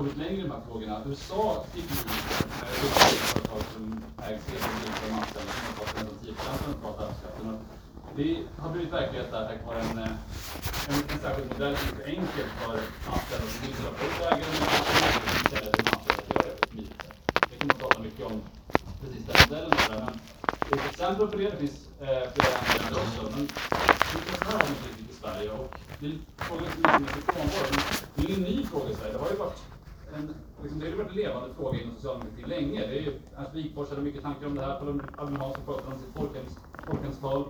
kommit längre i de här frågorna. USA fick ju ett företag som ägs helt av de anställda som har fått nästan 10 procent av den totala arbetskraften. Det har blivit verklighet där tack vare en, eh, en, en särskild modell som är så enkel för anställda som vill dela på ägaren och sälja till anställda att göra det på ett smidigt kommer att prata mycket om precis den modellen där, men det är ett exempel på det. Det finns eh, flera andra länder också. Men det här har vi inte riktigt i Sverige och det är frågan som är mycket frånvaro. Det är ingen ny fråga i Sverige. Det har ju varit en, liksom, det har varit en levande fråga inom socialdemokratin länge. Det är ju, alltså, Ernst Wigforss hade mycket tankar om det här. Albin Hansson pratade om sitt folkhemstal.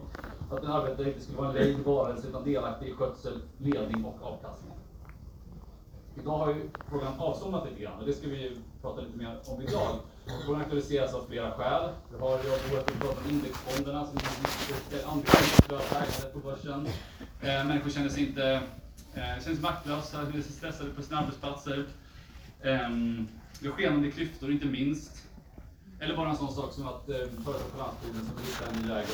Att en arbetare inte skulle vara en lejd varelse utan delaktig i skötsel, ledning och avkastning. Idag har ju frågan avsomnat lite grann och det ska vi prata lite mer om idag. Frågan aktualiseras av flera skäl. Vi har ju börjat prata om indexfonderna som är andra ägande på börsen. Eh, människor känner sig inte eh, känner sig maktlösa, känner sig stressade på sina arbetsplatser. Eh, vi har skenande klyftor, inte minst. Eller bara en sån sak som att eh, företag på landsbygden som vill hitta en ny ägare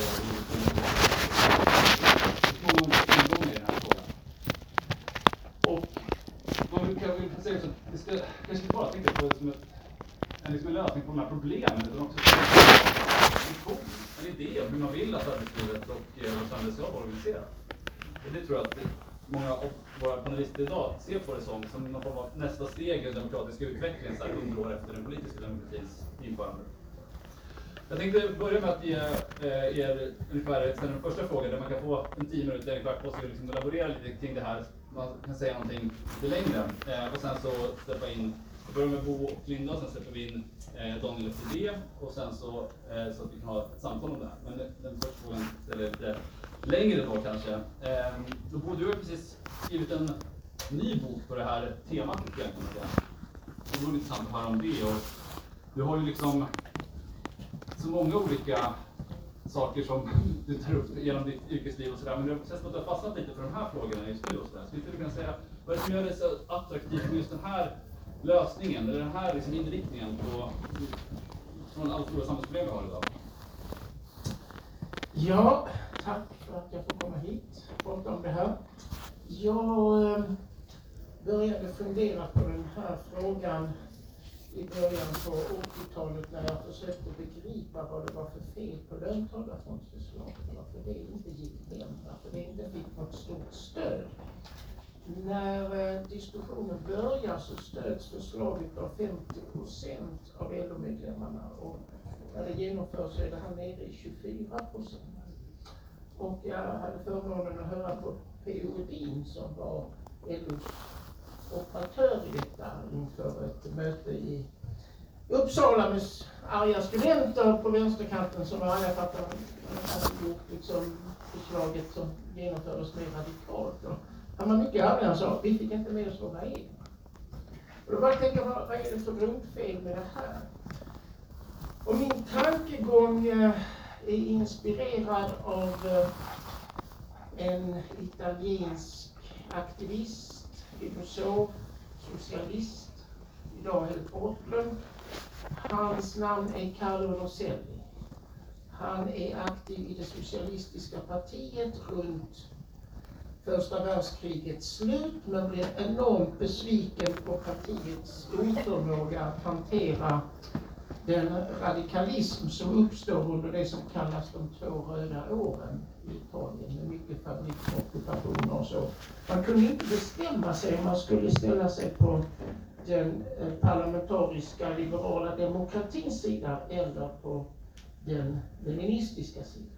många olika ingångar i den här frågan. Och man kan väl säga så att vi ska kanske inte bara tänka på det som ett, en, liksom en lösning på de här problemen, utan också en vision, en idé om hur man vill att arbetslivet och eh, ska vara organiserat. Och det tror jag att många av våra panelister idag ser på det som, som någon form av nästa steg i den demokratiska utvecklingen, så här hundra år efter den politiska demokratins införande. Jag tänkte börja med att ge eh, er ungefär ställa den första frågan där man kan få en tio minuter, en kvart på sig att liksom laborera lite kring det här. Man kan säga någonting lite längre. Eh, och sen så släppa in, börjar med Bo och Linda och sen släpper vi in eh, Daniel efter det. Och sen så, eh, så att vi kan ha ett samtal om det här. Men den första frågan ställer lite längre då kanske. Eh, Bo, du har ju precis skrivit en ny bok på det här temat egentligen. Det vore intressant att höra om det. Och du har ju liksom så många olika saker som du tar upp genom ditt yrkesliv och sådär. Men det känns som att du har fastnat lite för de här frågorna just nu. Och så Skulle du kunna säga, vad är det som gör det så attraktivt med just den här lösningen, eller den här liksom inriktningen på från alla stora samhällsproblem vi har idag? Ja, tack för att jag får komma hit och prata om det här. Jag eh, började fundera på den här frågan i början på 80-talet när jag försökte begripa vad det var för fel på löntagarfondsförslaget. Varför det inte gick hem, varför det inte fick något stort stöd. När eh, diskussionen börjar så stöds förslaget av 50 procent av LO-medlemmarna och när det genomförs så är det här nere i 24 procent. Och jag hade förmånen att höra på P.O. Edin som var LOs operatör i detta inför ett möte i Uppsala med arga studenter på vänsterkanten som var arga för att de hade gjort liksom förslaget som genomfördes mer radikalt. Han var mycket ärlig, Han sa vi fick inte med oss våra egna. Och då började jag tänka, vad, vad är det för grundfel med det här? Och min tankegång eh, är inspirerad av eh, en italiensk aktivist, filosof, socialist, idag helt bortglömd. Hans namn är Carlo Rosselli. Han är aktiv i det socialistiska partiet runt första världskrigets slut men blev enormt besviken på partiets oförmåga att hantera den radikalism som uppstår under det som kallas de två röda åren i Italien med mycket fabriksockupationer och så. Man kunde inte bestämma sig om man skulle ställa sig på den eh, parlamentariska liberala demokratins sida eller på den leninistiska sidan.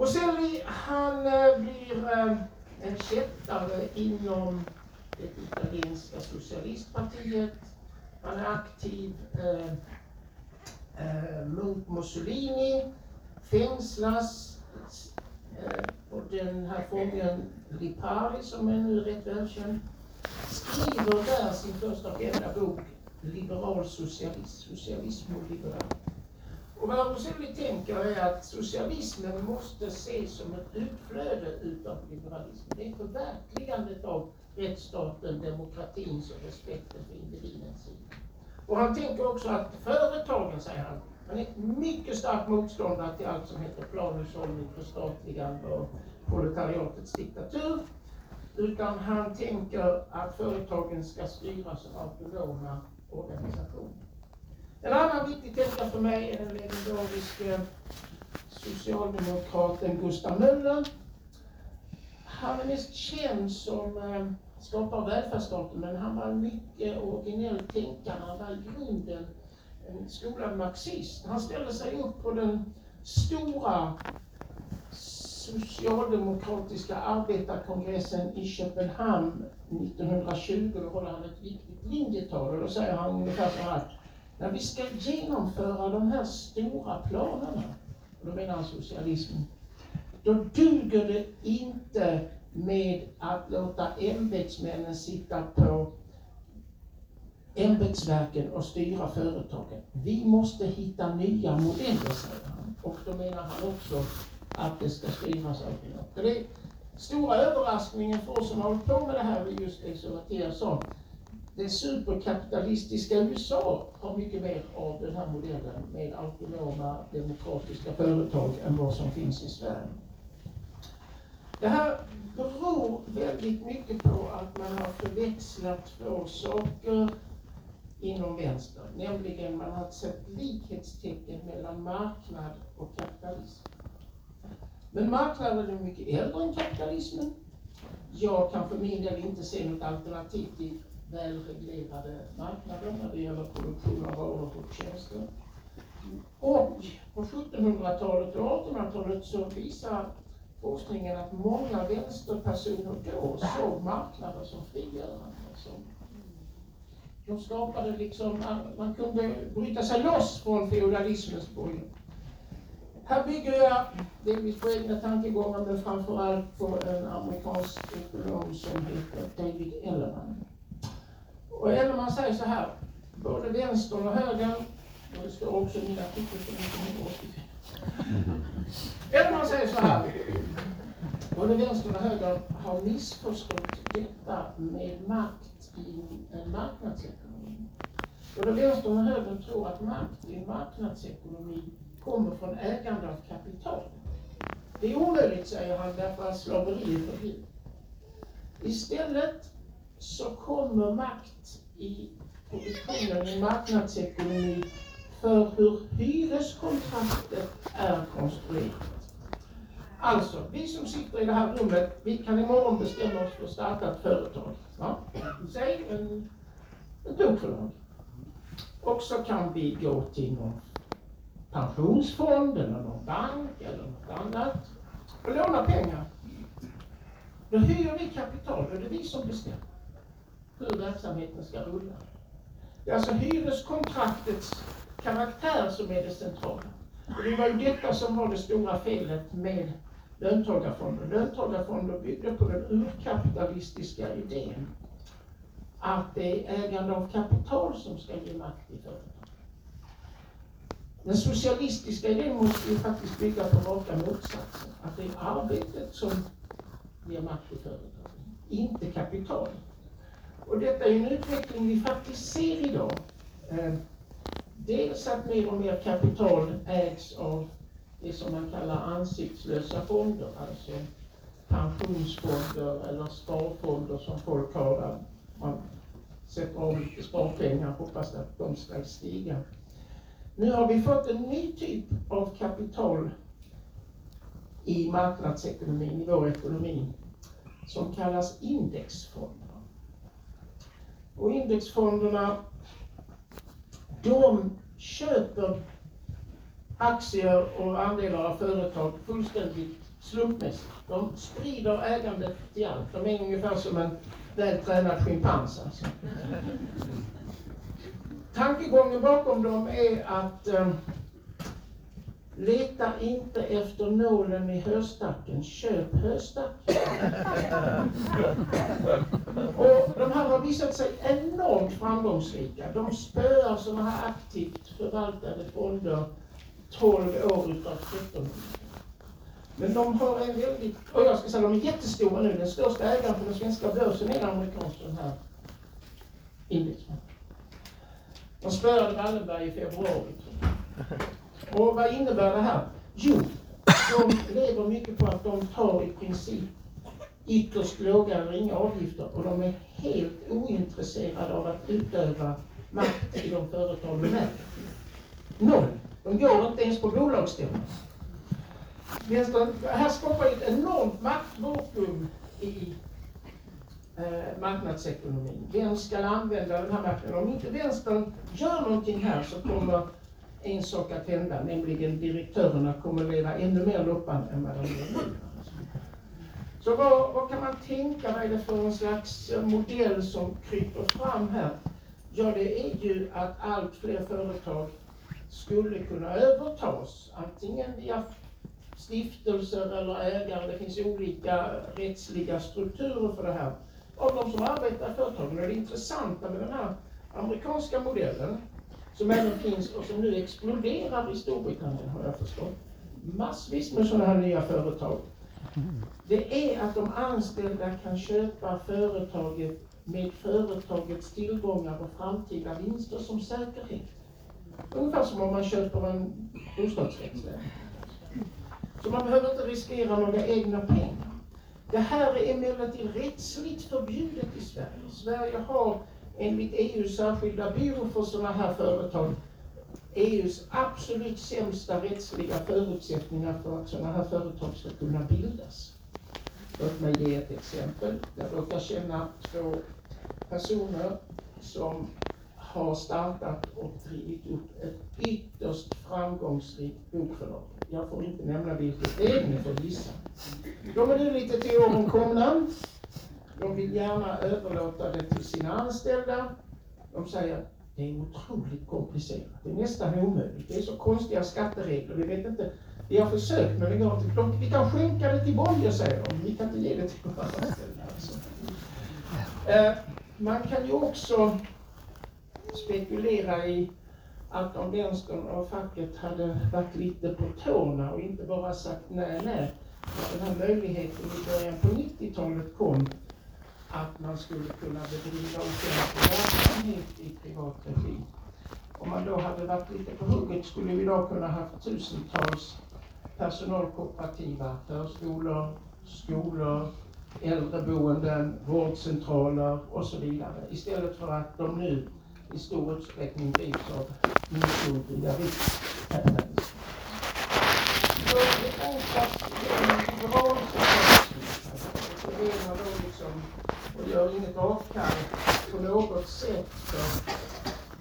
Roselli, han eh, blir eh, en kättare inom det italienska socialistpartiet. Han är aktiv eh, eh, mot Mussolini, fängslas eh, och den här fången Lipari, som är nu rätt välkänd, skriver där sin första och enda bok, Liberal socialism, socialism och liberal. Och vad Roselli tänker är att socialismen måste ses som ett utflöde utav liberalismen. Det är förverkligandet av rättsstaten, demokratins och respekten för individens sida. Och han tänker också att företagen, säger han, han är mycket stark motståndare till allt som heter planhushållning, förstatligande och proletariatets diktatur. Utan han tänker att företagen ska styras av autonoma organisationer. En annan viktig tänkare för mig är den legendariske socialdemokraten Gustav Möller. Han är mest känd som eh, skapar skapare av välfärdsstaten, men han var en mycket originell tänkare. Han var i grunden en skolad marxist. Han ställde sig upp på den stora socialdemokratiska arbetarkongressen i Köpenhamn 1920. Då håller han ett viktigt linjetal och då säger han ungefär så här. När vi ska genomföra de här stora planerna, och då menar han socialismen, då duger det inte med att låta ämbetsmännen sitta på ämbetsverken och styra företagen. Vi måste hitta nya modeller, säger han. Och då menar han också att det ska styras av det. Det är stora överraskningen för oss som har hållit på med det här, just det som Mattias sa. Det superkapitalistiska USA har mycket mer av den här modellen med autonoma demokratiska företag än vad som finns i Sverige. Det här beror väldigt mycket på att man har förväxlat två saker inom vänster, nämligen man har sett likhetstecken mellan marknad och kapitalism. Men marknaden är mycket äldre än kapitalismen. Jag kan för min del inte se något alternativ till välreglerade marknader när det gäller produktion av varor och tjänster. Och på 1700-talet och 1800-talet så visar forskningen att många vänsterpersoner då såg marknader som frigörande. Som de skapade liksom, man kunde bryta sig loss från feodalismens bojor. Här bygger jag delvis på egna tankegångar men framförallt på en amerikansk ekonom som heter David Ellerman. Och Ellerman säger så här, både vänstern och högern, och det står också i min artikel från 1985. Ellerman säger så här, både vänstern och högern har missförstått detta med makt i en marknadsekonomi. Både vänstern och högern tror att makt i en marknadsekonomi kommer från ägande av kapital. Det är omöjligt, säger han, därför att slaveri är förbjudet. Istället så kommer makt i produktionen i marknadsekonomi för hur hyreskontraktet är konstruerat. Alltså, vi som sitter i det här rummet, vi kan imorgon bestämma oss för att starta ett företag. Va? Säg en, ett bokförlag. Och så kan vi gå till någon pensionsfond eller någon bank eller något annat och låna pengar. Då hyr vi kapital och det är vi som bestämmer hur verksamheten ska rulla. Det är alltså hyreskontraktets karaktär som är det centrala. Och det var ju detta som var det stora felet med löntagarfonder. Löntagarfonder byggde på den urkapitalistiska idén att det är ägande av kapital som ska ge makt i företag. Den socialistiska idén måste ju faktiskt bygga på raka motsatsen. Att det är arbetet som ger makt i företagen, inte kapitalet. Och detta är en utveckling vi faktiskt ser idag. Eh, dels att mer och mer kapital ägs av det som man kallar ansiktslösa fonder, alltså pensionsfonder eller sparfonder som folk har. Man sätter av lite sparpengar och hoppas att de ska stiga. Nu har vi fått en ny typ av kapital i marknadsekonomin, i vår ekonomi, som kallas indexfonder. Och indexfonderna, de köper aktier och andelar av företag fullständigt slumpmässigt. De sprider ägandet till allt. De är ungefär som en vältränad schimpans. Alltså. Tankegången bakom dem är att eh, leta inte efter nålen i höstacken, köp höstacken. och de här har visat sig enormt framgångsrika. De spöar sådana här aktivt förvaltade fonder 12 år utav 13 men de har en väldigt, och jag ska säga de är jättestora nu. Den största ägaren på den svenska börsen är en amerikansk den här indexfonden. De spöade Wallenberg i februari. Och vad innebär det här? Jo, de lever mycket på att de tar i princip ytterst låga eller inga avgifter och de är helt ointresserade av att utöva makt i de företag de är. Noll. De går inte ens på bolagsstämman. Det här skapar ett enormt maktvakuum i eh, marknadsekonomin. Vem ska använda den här makten? Om inte vänstern gör någonting här så kommer en sak att hända, nämligen direktörerna kommer leva ännu mer loppan än vad de gör nu. Så vad, vad kan man tänka, vad är det för en slags modell som kryper fram här? Ja, det är ju att allt fler företag skulle kunna övertas, antingen via stiftelser eller ägare, det finns olika rättsliga strukturer för det här, av de som arbetar i företagen. Och det intressanta med den här amerikanska modellen, som även finns och som nu exploderar i Storbritannien har jag förstått, massvis med sådana här nya företag, det är att de anställda kan köpa företaget med företagets tillgångar och framtida vinster som säkerhet. Ungefär som om man köper en bostadsrättslägenhet. Så man behöver inte riskera några egna pengar. Det här är emellertid rättsligt förbjudet i Sverige. Sverige har enligt EUs särskilda byrå för sådana här företag EUs absolut sämsta rättsliga förutsättningar för att sådana här företag ska kunna bildas. Låt mig ge ett exempel. Jag råkar känna två personer som har startat och drivit upp ett ytterst framgångsrikt bokförlag. Jag får inte nämna vilket det är, ni får gissa. De är nu lite till åren komna. De vill gärna överlåta det till sina anställda. De säger det är otroligt komplicerat. Det är nästan omöjligt. Det är så konstiga skatteregler. Vi vet inte. Vi har försökt men det går inte. vi kan skänka det till Bonnier säger de. Vi kan inte ge det till våra anställda. Alltså. Eh, man kan ju också spekulera i att om vänstern och facket hade varit lite på tårna och inte bara sagt nej, nej, att den här möjligheten i början på 90-talet kom att man skulle kunna bedriva offentlig verksamhet i privat regi. Om man då hade varit lite på hugget skulle vi idag kunna haft tusentals personalkooperativa förskolor, skolor, äldreboenden, vårdcentraler och så vidare. Istället för att de nu i stor utsträckning drivs av inskoltiga riskkapitalister. Så det är en liberal som liksom och gör inget avkall på något sätt för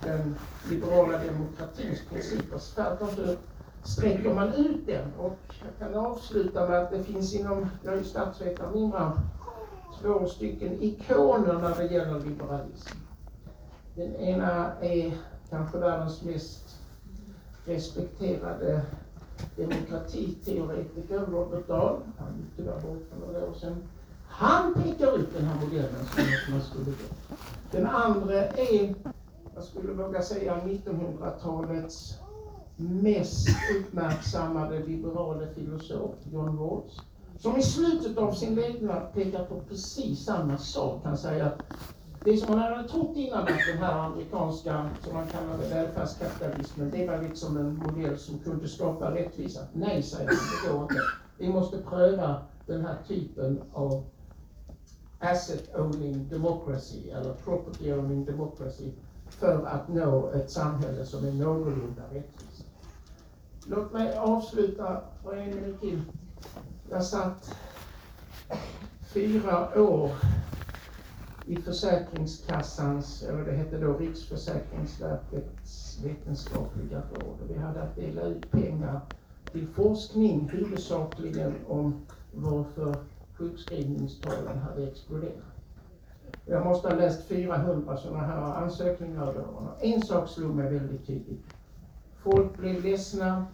den liberala demokratins principer. Tvärtom så sträcker man ut den. Och jag kan avsluta med att det finns inom, jag är ju statsvetare min bransch, två stycken ikoner när det gäller liberalism. Den ena är kanske världens mest respekterade demokratiteoretiker, Robert Dahl. Han gick tyvärr bort för några år sedan. Han pekar ut den här modellen som man skulle gå. Den andra är, jag skulle våga säga 1900-talets mest uppmärksammade liberale filosof, John Rawls, som i slutet av sin levnad pekar på precis samma sak. Han säger att det som man hade trott innan att den här amerikanska, som man kallade välfärdskapitalismen, det var liksom en modell som kunde skapa rättvisa. Nej, säger han, det går inte. Vi måste pröva den här typen av asset owning democracy, eller property owning democracy, för att nå ett samhälle som är någorlunda rättvist. Låt mig avsluta på en minut till. Jag satt fyra år i Försäkringskassans, eller det hette då Riksförsäkringsverkets vetenskapliga råd. Vi hade att dela ut pengar till forskning huvudsakligen om varför sjukskrivningstalen hade exploderat. Jag måste ha läst 400 sådana här ansökningar över åren. En sak slog mig väldigt tydligt. Folk blev ledsna,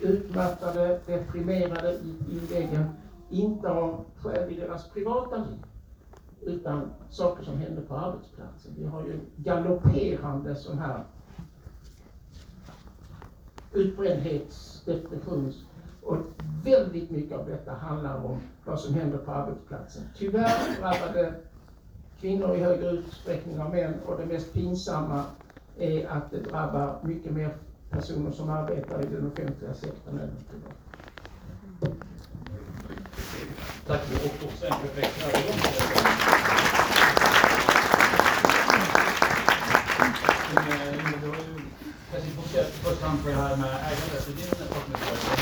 utmattade, deprimerade i inläggen, inte av skäl i deras privata liv, utan saker som hände på arbetsplatsen. Vi har ju galopperande sån här utbrändhets, depressions och väldigt mycket av detta handlar om vad som händer på arbetsplatsen. Tyvärr drabbade kvinnor i högre utsträckning av män och det mest pinsamma är att det drabbar mycket mer personer som arbetar i den offentliga sektorn än den privata. Tack och också en perfekt övergång Du har ju kanske fokuserat i första hand på det här med ägandet din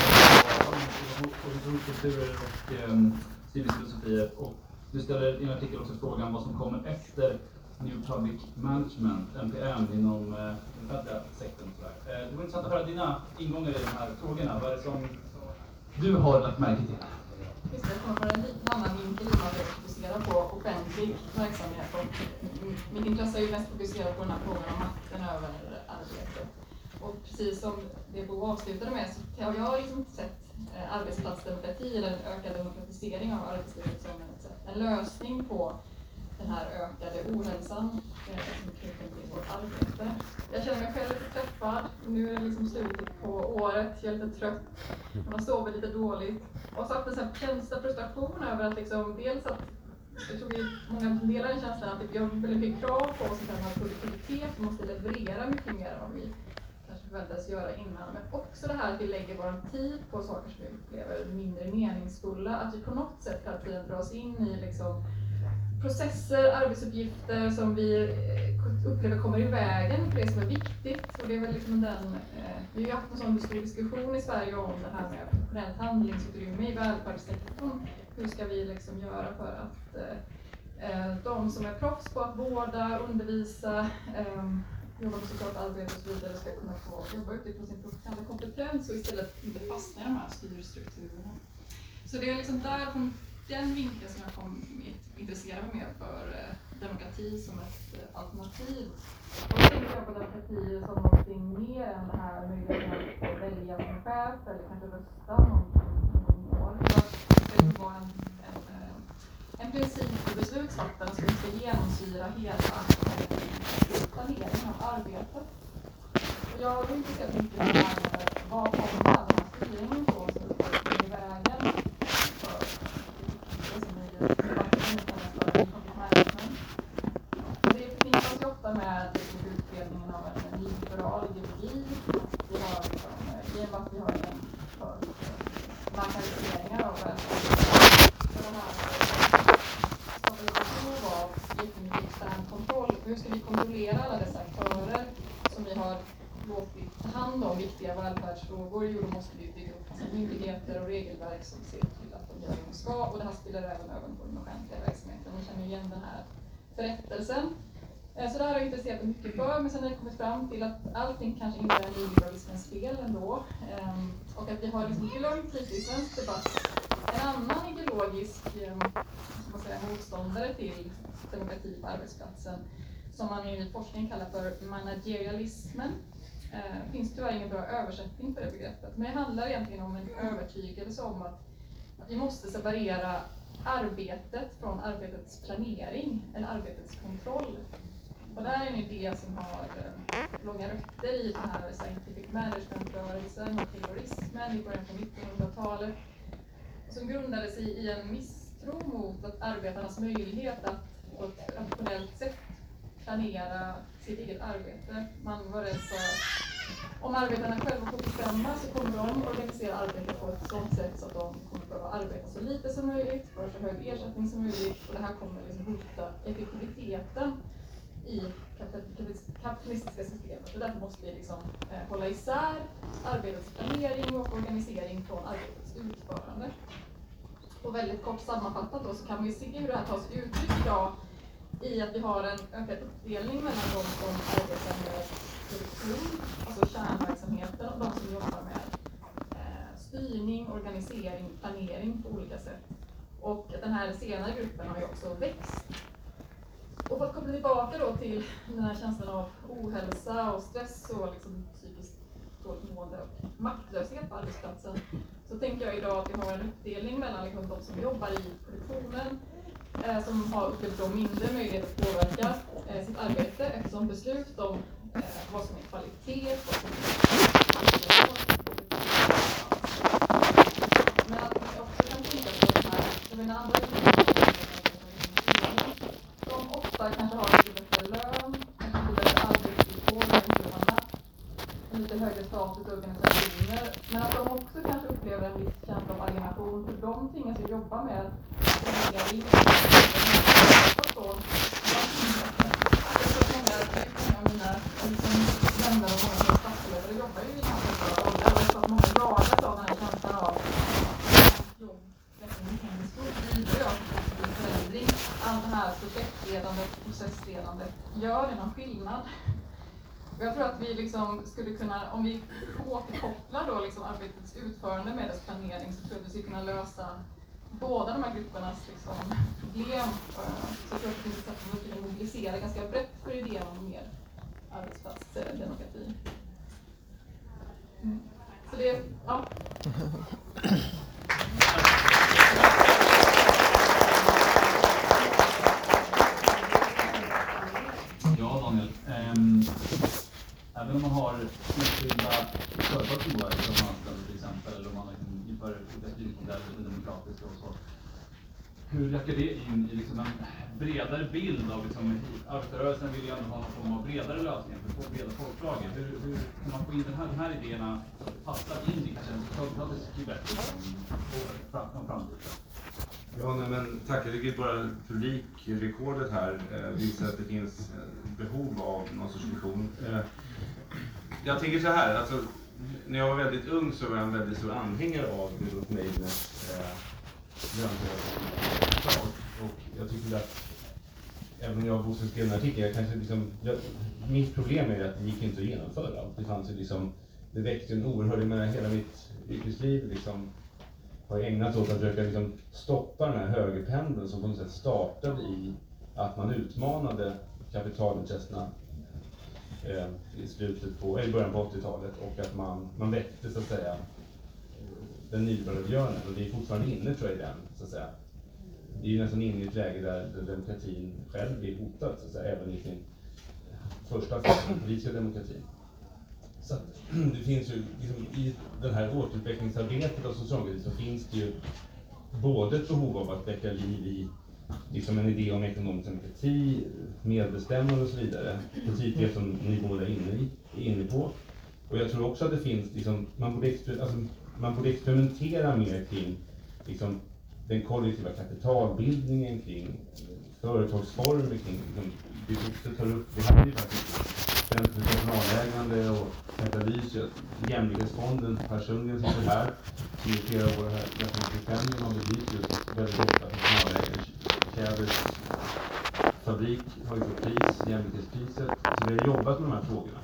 kulturer och ehm, styrningsfilosofier. Och du ställer i en artikel också frågan vad som kommer efter New Public Management, NPM, inom eh, den offentliga sektorn. Eh, det var intressant att höra dina ingångar i de här frågorna. Vad är det som du har lagt märke till? Just det, kommer från en lite annan vinkel i att jag fokuserar på offentlig verksamhet. Och mitt intresse är ju mest fokuserat på den här frågan om makten över arbetet. Och precis som det Bo avslutade med så har jag liksom sett Eh, arbetsplatsdemokrati eller en ökad demokratisering av arbetslivet som en lösning på den här ökade ohälsan eh, som är knuten till vårt arbete. Jag känner mig själv lite träffad. Nu är det liksom slutet på året, jag är lite trött. Man har sovit lite dåligt. Och så haft en känsla frustration över att liksom, dels att jag tror vi många delar den känslan att vi har väldigt mycket krav på oss i termer av produktivitet. Vi måste leverera mycket mer än vad vi förväntas göra innan. Men också det här att vi lägger vår tid på saker som vi upplever mindre meningsfulla. Att vi på något sätt hela tiden dras in i liksom processer, arbetsuppgifter som vi eh, upplever kommer i vägen för det som är viktigt. Och det är väl liksom den, eh, vi har ju haft en sån stor diskussion i Sverige om det här med professionellt handlingsutrymme i välfärdssektorn. Hur ska vi liksom göra för att eh, eh de som är proffs på att vårda, undervisa, eh, jobba med socialt arbete och så vidare ska kunna få jobba utifrån sin professionella kompetens och istället inte fastna i de här styrstrukturerna. Så det är liksom där från den vinkeln som jag kom intressera mig mer för eh, demokrati som ett eh, alternativ. Och då tänker jag på demokrati som någonting mer än det här möjligheten att välja sin chef eller kanske rösta någon, någon. Det ska vara en, en, eh, en princip för beslutsfattare som ska genomsyra hela planeringen av arbetet. Och jag är intresserad mycket av det här med vad kommer all den här styrningen på som i vägen med utbredningen av en nyliberal ideologi. Vi har liksom, genom att vi har en för marknadiseringar av välfärden. Så de här skapar ett behov av jättemycket extern kontroll. Hur ska vi kontrollera alla dessa aktörer som vi har låtit ta hand om viktiga välfärdsfrågor? Jo, då måste vi bygga upp myndigheter och regelverk som ser till att de gör det de ska. Och det här spiller även över på den offentliga verksamheten. Ni känner igen den här berättelsen. Eh, så det här har jag intresserat mig mycket för, men sen har jag kommit fram till att allting kanske inte är nyliberalismens fel ändå. Ehm, och att vi har liksom glömt lite i svensk debatt en annan ideologisk ehm, man säga, motståndare till demokrati på arbetsplatsen som man i forskning kallar för managerialismen. Eh, det finns tyvärr ingen bra översättning för det begreppet, men det handlar egentligen om en övertygelse om att, att vi måste separera arbetet från arbetets planering, eller arbetets kontroll. Och det här är en idé som har eh, långa rötter i den här scientific management-rörelsen och terrorismen i början på 1900-talet. Som grundades i, i en misstro mot att arbetarnas möjlighet att på ett rationellt sätt planera sitt eget arbete. Man var rädd för att om arbetarna själva får bestämma så kommer de organisera arbetet på ett sådant sätt så att de kommer behöva arbeta så lite som möjligt, för så hög ersättning som möjligt och det här kommer liksom hota effektiviteten i kapitalistiska systemet. Och därför måste vi liksom, eh, hålla isär arbetets planering och organisering från arbetets utförande. Och väldigt kort sammanfattat då så kan vi se hur det här tar sig uttryck idag i att vi har en ökad uppdelning mellan de som arbetar med produktion, alltså kärnverksamheten, och de som jobbar med eh, styrning, organisering, planering på olika sätt. Och den här senare gruppen har ju också växt och för att koppla tillbaka då till den här känslan av ohälsa och stress och liksom psykiskt dåligt mående och maktlöshet på arbetsplatsen så tänker jag idag att vi har en uppdelning mellan liksom de som jobbar i produktionen eh, som har upplevt mindre möjlighet att påverka eh, sitt arbete eftersom beslut om eh, vad som är kvalitet, vad som är Men att jag också kan tänka på den här, den andra som ofta kanske har lite bättre lön, lite bättre arbetsvillkor än ungdomarna, lite högre status i organisationer, men att de också kanske upplever en viss känsla av alienation, för de tvingas ju jobba med allt det här processledandet gör det någon skillnad? Jag tror att vi liksom skulle kunna, om vi återkopplar då liksom arbetets utförande med dess planering, så tror jag att vi skulle kunna lösa båda de här gruppernas liksom, problem. Eh, så jag att det finns ett sätt att mobilisera ganska brett för idén om mer arbetsplatsdemokrati. Mm. Så det, ja. Ja, Daniel. Ehm, även om man har enskilda företag som har som anställda till exempel, eller om man liksom inför olika styrmodeller, demokratiska och så. Hur räcker det in i liksom en bredare bild av liksom, arbetarrörelsen vill ju ändå ha någon form av bredare lösning för få breda folklager. Hur, hur kan man få in den här, de här idéerna passar in i kanske en socialdemokratisk bättre fram, framtid? Ja, nej, men tack. Jag tycker bara publikrekordet här eh, visar att det finns eh, behov av någon sorts vision. Eh, jag tänker så här, alltså, när jag var väldigt ung så var jag en väldigt stor anhängare av Rudolf Meidners eh, löntagarförslag. Och jag tycker att, även om jag borde skrev en artikel, jag kanske liksom, jag, mitt problem är att det gick inte att genomföra. Det fanns ju liksom, det väckte en oerhörd, jag menar hela mitt yrkesliv liksom, har ägnat åt att försöka liksom stoppa den här högerpendeln som på något sätt startade i att man utmanade kapitalintressena eh, i slutet på, eller i början på 80-talet och att man, man väckte så att säga den nyliberala björnen och det är fortfarande inne tror jag i den, så att säga. Det är ju nästan inne i ett läge där, där demokratin själv blir hotad, så att säga, även i sin första fas, den politiska demokratin. Så att, det finns ju, liksom, i det här återutvecklingsarbetet av socialdemokratin så finns det ju både ett behov av att väcka liv i liksom en idé om ekonomisk demokrati, medbestämmande och så vidare. Precis typ det som ni båda är inne, i, är inne på. Och jag tror också att det finns, liksom, man, borde alltså, man borde experimentera mer kring liksom, den kollektiva kapitalbildningen, kring företagsformer, kring liksom, vi också tar upp, vi hade ju faktiskt Centrum för personalägande och katalys, Jämlikhetsfonden, Per Sundgren sitter här, som i flera år här, nästan 25 har bedrivit just väldigt ofta personalägande. Kläders fabrik har ju fått pris, jämlikhetspriset. Så vi har jobbat med de här frågorna.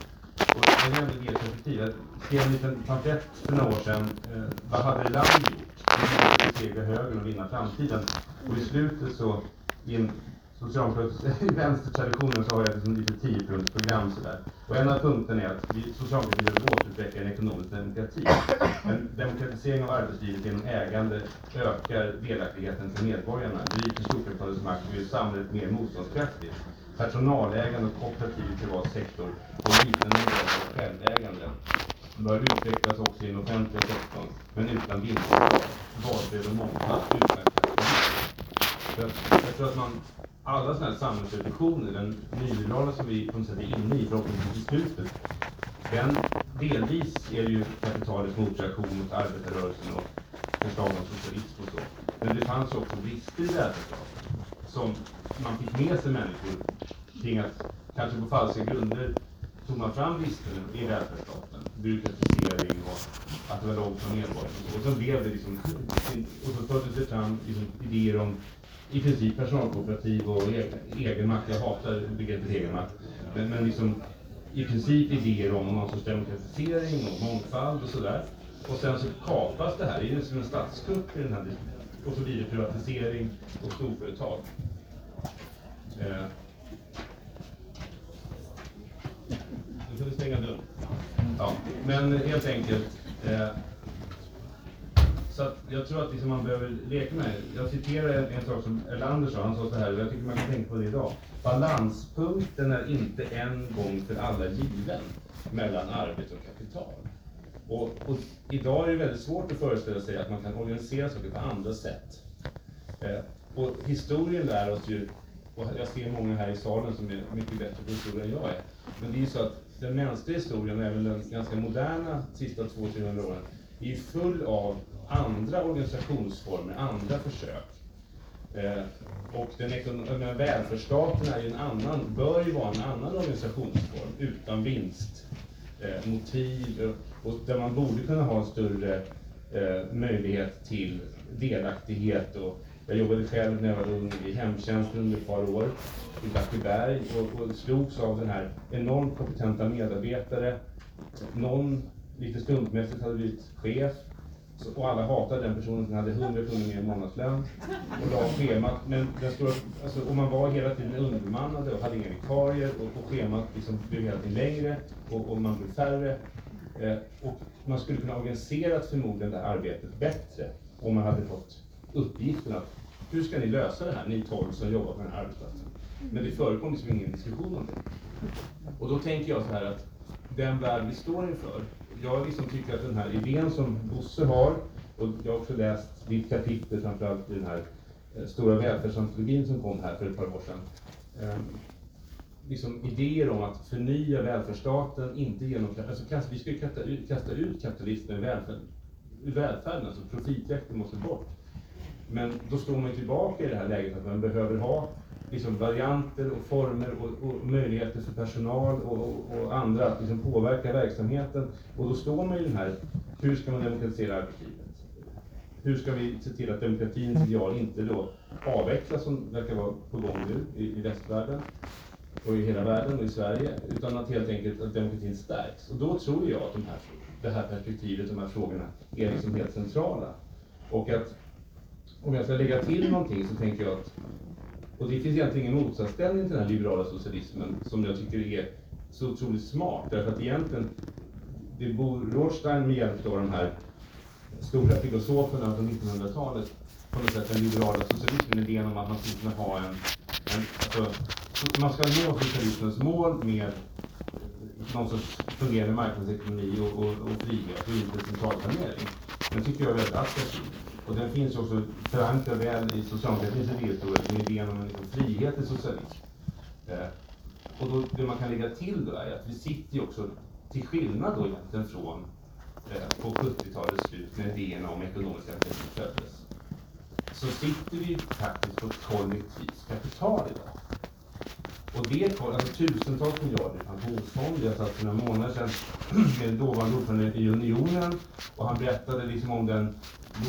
Och det är väldigt mer perspektiv. Jag skrev en liten pamflett för några år sedan. Eh, vad hade Erlander gjort? Hur besegra högern och vinna framtiden? Och i slutet så, i en socialdemokratisk, i vänstertraditionen så har jag liksom lite tiopunktsprogram sådär. Och en av punkterna är att vi socialdemokrater vill återutveckla en ekonomisk demokrati. En demokratisering av arbetslivet genom ägande ökar delaktigheten för medborgarna, bryter storkapitalets makt och gör samhället mer motståndskraftigt. Personalägande och kooperativ privat sektor och liknande modeller av självägande bör utvecklas också i den offentliga sektorn, men utan vinster. valfrihet och mångfald, utan jag tror att man alla sådana här samhällsreflektioner, den nyliberala som vi på något sätt är inne i, förhoppningsvis i slutet, den delvis är ju kapitalets motreaktion mot arbetarrörelsen och förslag om socialism och så. Men det fanns också brister i välfärdsstaten som man fick med sig människor kring att, kanske på falska grunder, tog man fram bristerna i välfärdsstaten, byråkratisering och att det var långt från medborgarna. Och så blev det liksom, och så fördes det fram liksom, idéer om i princip personalkooperativ och e-, egenmakt. Jag hatar begreppet egenmakt. Men, men liksom, i princip idéer om någon sorts demokratisering och mångfald och sådär. Och sen så kapas det här, det är som en statskupp i den här Och så blir det privatisering och storföretag. Eh. Nu kan du stänga dörren. Ja, men helt enkelt. Eh, så att jag tror att liksom man behöver leka med det. Jag citerar en, en sak som Erlander sa, han sa så här, och jag tycker man kan tänka på det idag. Balanspunkten är inte en gång för alla given mellan arbete och kapital. Och, och, idag är det väldigt svårt att föreställa sig att man kan organisera saker på andra sätt. Eh, och historien lär oss ju, och jag ser många här i salen som är mycket bättre på historia än jag är, men det är ju så att den mänskliga historien, även den ganska moderna sista 200-300 åren, är full av andra organisationsformer, andra försök. Eh, och den ekonomiska välfärdsstaten är ju en annan, bör ju vara en annan organisationsform utan vinstmotiv eh, eh, och där man borde kunna ha en större eh, möjlighet till delaktighet. Och jag jobbade själv när jag var ung i hemtjänsten under ett par år i Blackeberg och, och slogs av den här enormt kompetenta medarbetare. Någon lite slumpmässigt hade blivit chef så, och alla hatade den personen som hade 100 kronor mer i månadslön och la schemat. Men den stora, alltså, och man var hela tiden underbemannade och hade inga vikarier och, och schemat liksom blev hela tiden längre och, och man blev färre. Eh, och man skulle kunna organiserat förmodligen det här arbetet bättre om man hade fått uppgiften att hur ska ni lösa det här, ni tolv som jobbar på den här arbetsplatsen? Men det förekom liksom ingen diskussion om det. Och då tänker jag så här att den värld vi står inför, jag liksom tycker att den här idén som Bosse har, och jag har också läst ditt kapitel framförallt i den här eh, stora välfärdsantologin som kom här för ett par år sedan. Ehm, liksom idéer om att förnya välfärdsstaten, inte genom, alltså vi ska ju kasta ut, kasta ut kapitalismen ur välfärden, välfärden, alltså profitjakten måste bort. Men då står man ju tillbaka i det här läget att man behöver ha liksom varianter och former och, och möjligheter för personal och, och, och andra att liksom påverka verksamheten. Och då står man i den här, hur ska man demokratisera arbetslivet? Hur ska vi se till att demokratins ideal inte då avvecklas som verkar vara på gång nu i, i västvärlden och i hela världen och i Sverige, utan att helt enkelt att demokratin stärks. Och då tror jag att de här, det här perspektivet, de här frågorna, är liksom helt centrala. Och att om jag ska lägga till någonting så tänker jag att, och det finns egentligen ingen motsatsställning till den här liberala socialismen som jag tycker är så otroligt smart, därför att egentligen, det bor Rothstein med hjälp av de här stora filosoferna från 1900-talet, på något sätt den liberala socialismen, idén om att man skulle kunna ha en, en alltså, man ska nå socialismens mål med någon sorts fungerande marknadsekonomi och, och, och frihet och inte centralplanering. Den tycker jag är väldigt attraktiv. Och den finns också förankrad väl i socialdemokratins idéhistoria, som idén om en liksom, frihet i socialism. Eh, och då, det man kan lägga till då är att vi sitter ju också, till skillnad då egentligen från eh, på 70-talets slut när idéerna om ekonomiska demokrati föddes, så sitter vi faktiskt på ett kollektivt kapital idag. Och det kom, alltså tusentals miljarder i pensionsfonder. Jag satt för några månader sedan med dåvarande ordförande i Unionen och han berättade liksom om den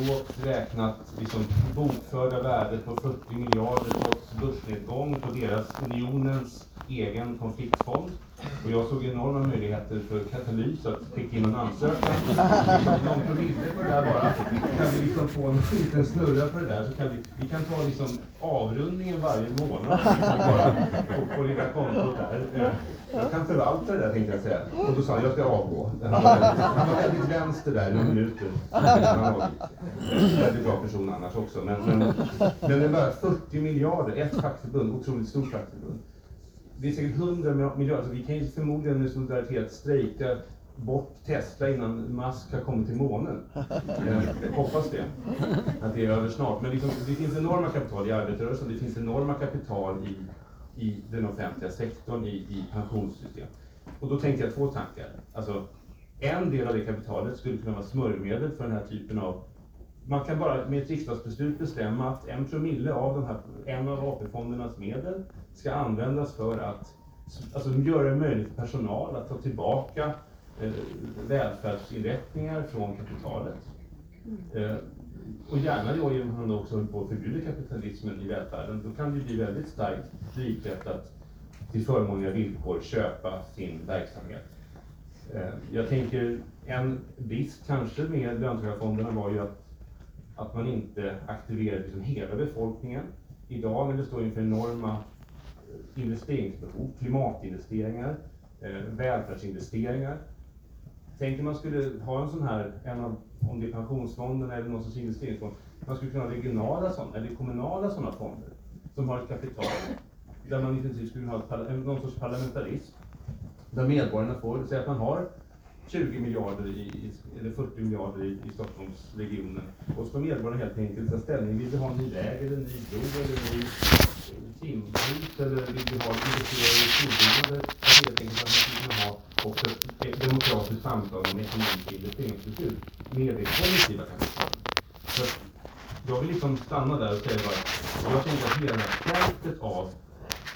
lågt räknat liksom bokförda värdet på 40 miljarder trots börsnedgång på deras unionens egen konfliktfond. Och jag såg enorma möjligheter för katalys att skicka in en ansökan. Någon promille på det där bara. Kan vi liksom få en liten snurra på det där så kan vi, vi kan ta liksom avrundningen varje månad. Bara på, på lilla kontot där. Jag kan förvalta det där tänkte jag säga. Och då sa han, jag ska avgå. Han var väldigt, vänster där i några minuter. Väldigt bra person annars också. Men, men, men det är bara 40 miljarder, ett fackförbund, otroligt stort fackförbund. Det är säkert 100 miljarder, alltså vi kan ju förmodligen med solidaritet strejka bort Tesla innan Musk har kommit till månen. Jag hoppas det, att det är över snart. Men liksom, det finns enorma kapital i arbetarrörelsen, det finns enorma kapital i, i den offentliga sektorn, i, i pensionssystem. Och då tänkte jag två tankar. Alltså, en del av det kapitalet skulle kunna vara smörjmedel för den här typen av man kan bara med ett riksdagsbeslut bestämma att en promille av de här, en av AP-fondernas medel ska användas för att alltså, göra det möjligt för personal att ta tillbaka eh, välfärdsinrättningar från kapitalet. Eh, och gärna då genom att man också håller på att förbjuda kapitalismen i välfärden. Då kan det bli väldigt starkt drivkraft att till förmånliga villkor köpa sin verksamhet. Eh, jag tänker en brist kanske med löntagarfonderna var ju att, att man inte aktiverar liksom hela befolkningen. Idag när vi står inför enorma eh, investeringsbehov, klimatinvesteringar, eh, välfärdsinvesteringar. Tänk om man skulle ha en sån här, en av, om det är pensionsfonden eller någon sorts investeringsfond, man skulle kunna ha regionala sådana, eller kommunala sådana fonder, som har ett kapital, där man i princip skulle ha någon sorts parlamentarism, där medborgarna får, säga att man har 20 miljarder i, i, eller 40 miljarder i, i Stockholmsregionen. Och så får medborgarna helt enkelt ta ställning. Vill vi ha en ny väg eller en ny bro eller en ny eh, timhus eller vill vi ha investeringar i skolbyggnader? Att helt enkelt att man skulle kunna ha också ett demokratiskt samtal om ekonomiska investeringsbeslut med det kollektiva kapitalet. Jag vill liksom stanna där och säga bara, jag tänker att hela fältet av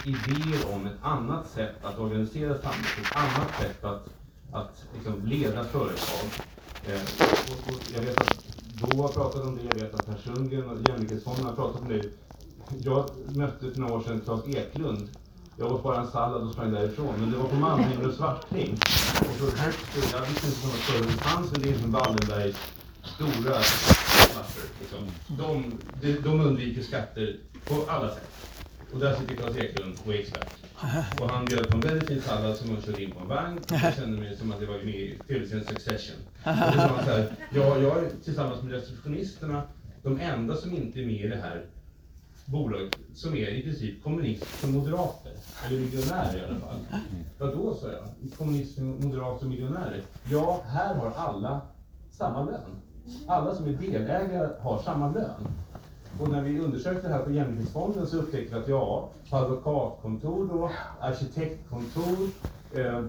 idéer om ett annat sätt att organisera samhället, ett annat sätt att, att liksom leda företag. Eh, och, och jag vet att Bo har pratat om det, jag vet att Per Sundgren och Jämlikhetsfonden har pratat om det. Jag mötte för några år sedan Claes Eklund. Jag åt bara en sallad och sprang därifrån, men det var på Malmö och Svartling. Och så högt, jag visste inte som att det fanns en del som Wallenbergs stora papper. Liksom. De, de, de undviker skatter på alla sätt. Och där sitter Claes Eklund och är expert. Och han bjöd på en väldigt fin sallad som han körde in på en vagn. Och jag kände mig som att jag var med i tv-serien Succession. Och då sa han så här, ja, jag är tillsammans med receptionisterna de enda som inte är med i det här bolaget, som är i princip kommunister och moderater. Eller miljonärer i alla fall. Vadå, sa jag. Kommunister, moderater och miljonärer. Ja, här har alla samma lön. Alla som är delägare har samma lön. Och när vi undersökte det här på Jämlikhetsfonden så upptäckte vi att ja, på advokatkontor då, arkitektkontor, eh,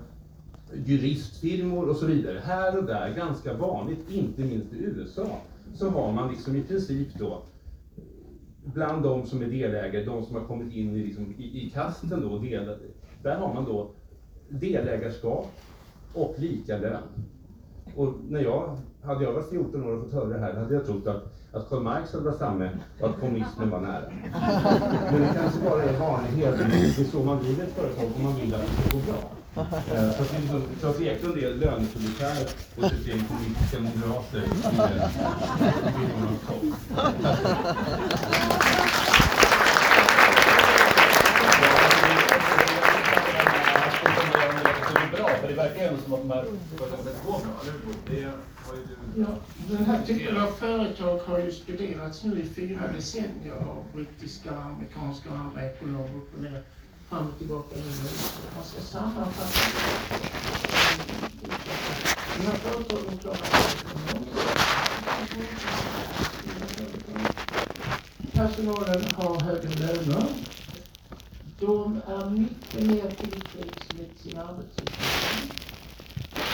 juristfirmor och så vidare. Här och där, ganska vanligt, inte minst i USA, så har man liksom i princip då bland de som är delägare, de som har kommit in i, liksom, i, i kasten då, del, där har man då delägarskap och lika lön. Och när jag, hade jag varit 14 år och fått höra det här, hade jag trott att, att Karl Marx hade varit framme och att kommunismen var nära. Men det kanske bara är vanlighet, det är så man driver ett företag om man vill att det ska gå bra. Så att det är liksom, Claes Eklund är lönepolitär och system politiska moderater i topp. det verkar ju ändå som att de här företagen går bra, det. Ja, den här typen av företag har ju studerats nu i fyra decennier av brittiska, amerikanska och andra ekonomer upp och ner, fram och tillbaka. Man ska sammanfatta de här företagen klarar. Personalen har högre löner. De är mycket mer tillfreds med sin arbetssituation.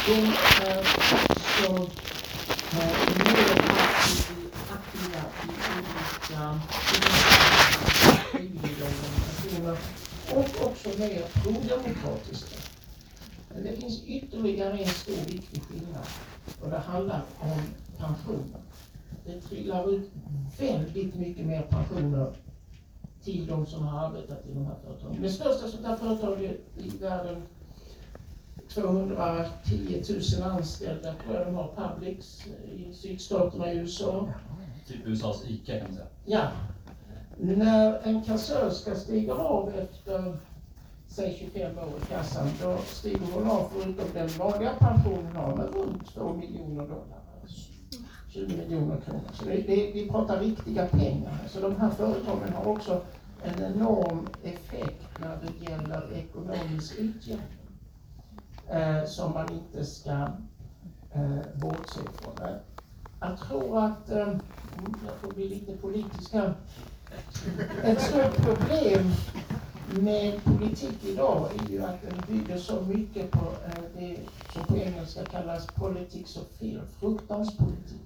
De eh, eh, är också mer aktiva i olika frivilliga organisationer och också mer prodemokratiska. Men det finns ytterligare en stor viktig skillnad och det handlar om pensioner. Det trillar ut väldigt mycket mer pensioner till de som har arbetat i de här företagen. Det största sånt här företaget i världen 210 000 anställda tror jag de har, Publix i sydstaterna i USA. Typ USAs ICA kan man säga. Ja. När en kassörska stiger av efter säg 25 år i kassan, då stiger hon av förutom den vanliga pensionen har med runt 2 miljoner dollar. alltså 20 miljoner kronor. Så det, det, vi pratar riktiga pengar. Så de här företagen har också en enorm effekt när det gäller ekonomisk utjämning. Eh, som man inte ska eh, bortse från. Jag tror att, eh, mm, jag får bli lite politisk här. Ett stort problem med politik idag är ju att den bygger så mycket på eh, det som på engelska kallas politics of fear, fruktanspolitik.